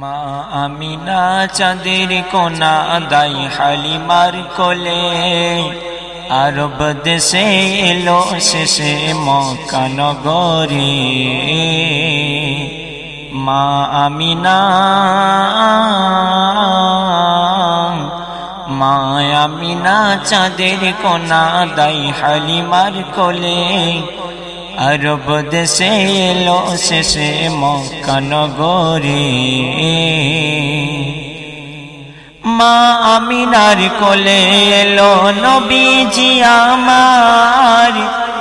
মা আমিনা চাঁদের কোনা দাই হালিমার কোলে। আরব দেশে এলো শেষে মকানগরে মা আমিনা মা আমিনা চাঁদের কোনা দাই হালিমার কোলে। আরব দেশে এলো শেষে মকানগরে মা আমিনার কোলে এলো নবীজি আমার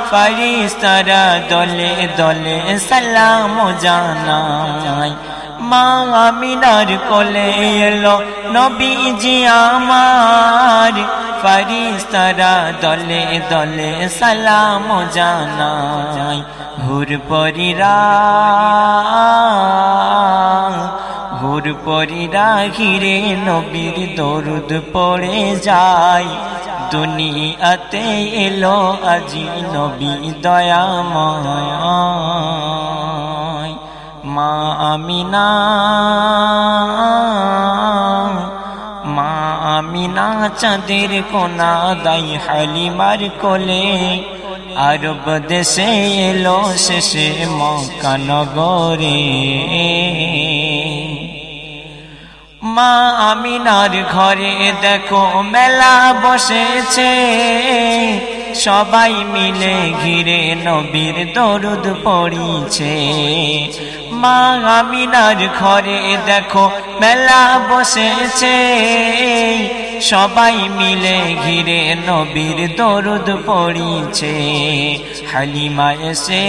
ফারিস্তারা দলে দলে সালাম জানাই মা আমিনার কোলে এলো। নবীজি আমার ফারিস্তারা দলে দলে সালাম জানাই হুর পরিরা হুর পরিরা ঘিরে নবীর দরুদ পড়ে যায়। দুনিয়াতে এলো আজি নবী দয়াময়। মা আমিনা মা আমিনা চাঁদের কোনা দাই হালিমার কোলে। আরব দেশে এলো শেষে মকানগরে মা আমিনার ঘরে দেখো মেলা বসেছে। সবাই মিলে ঘিরে নবীর দরুদ পড়িছে। মা আমিনার ঘরে দেখো, মেলা বসেছে। সবাই মিলে ঘিরে নবীর দরুদ পড়িছে হালিমা এসে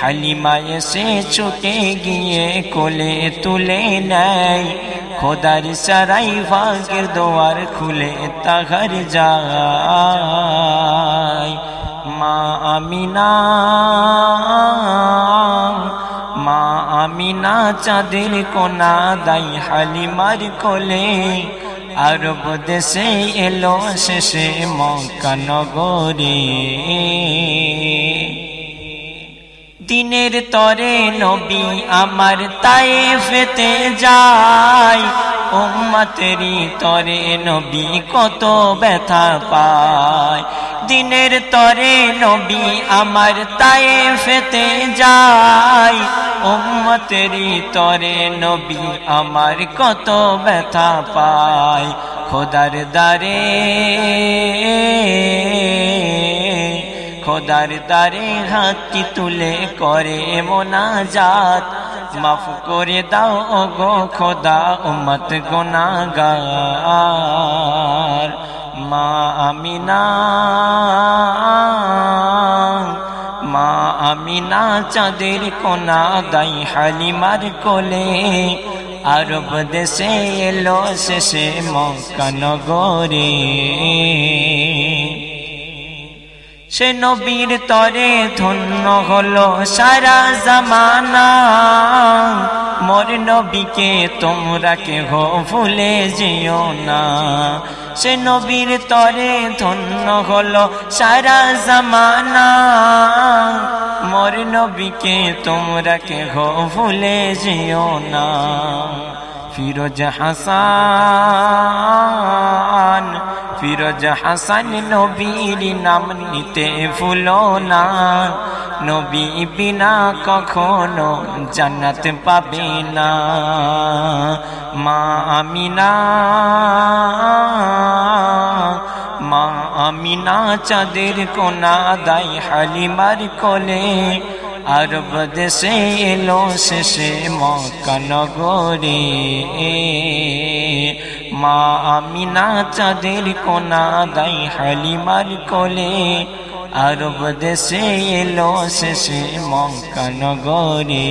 হালিমা এসে ছুটে গিয়ে কোলে তুলে নেয়। খোদার সারাই ভাগের দোয়ার খুলে তাহার যায়। মা আমিনা মা আমিনা চাঁদের কোনা দাই হালিমার কোলে। আরব দেশে এলো শেষে মকানগরে দিনের তরে নবী আমার তাই ফেতে যায়। উম্মতেরি তরে নবী কত ব্যথা পায়। দিনের তরে নবী আমার তাই ফেতে যায়। উম্মতেরি তরে নবী আমার কত ব্যথা পায়। খোদার দারে খোদার দারে হাতটি তুলে করে মোনাজাত। মাফ করে দাও গো খোদা উম্মত গোনাগার মা আমিনা মা আমিনা চাঁদের কোনা দাই হালিমার কোলে। আরব দেশে এলো শেষে মকানগরে সে নবীর তরে ধন্য হলো সারা জামানা। মোর নবীকে তোমরা কেহ ভুলে যেও না। সে নবীর তরে ধন্য হলো সারা জামানা। মোর নবীকে তোমরা কেহ ভুলে যেও না। ফিরোজ হাসান ফিরোজ হাসান নবীর নাম নিতে ভুলো না। নবী বিনা কখনো জান্নাত পাবে না। মা আমিনা মা আমিনা চাঁদের কোনা দাই হালিমার কোলে। আরব দেশে এলো শেষে মকানগরে মা আমিনা চাঁদের কোনা দাই হালিমার কোলে। আরব দেশে এলো শেষে মকানগরে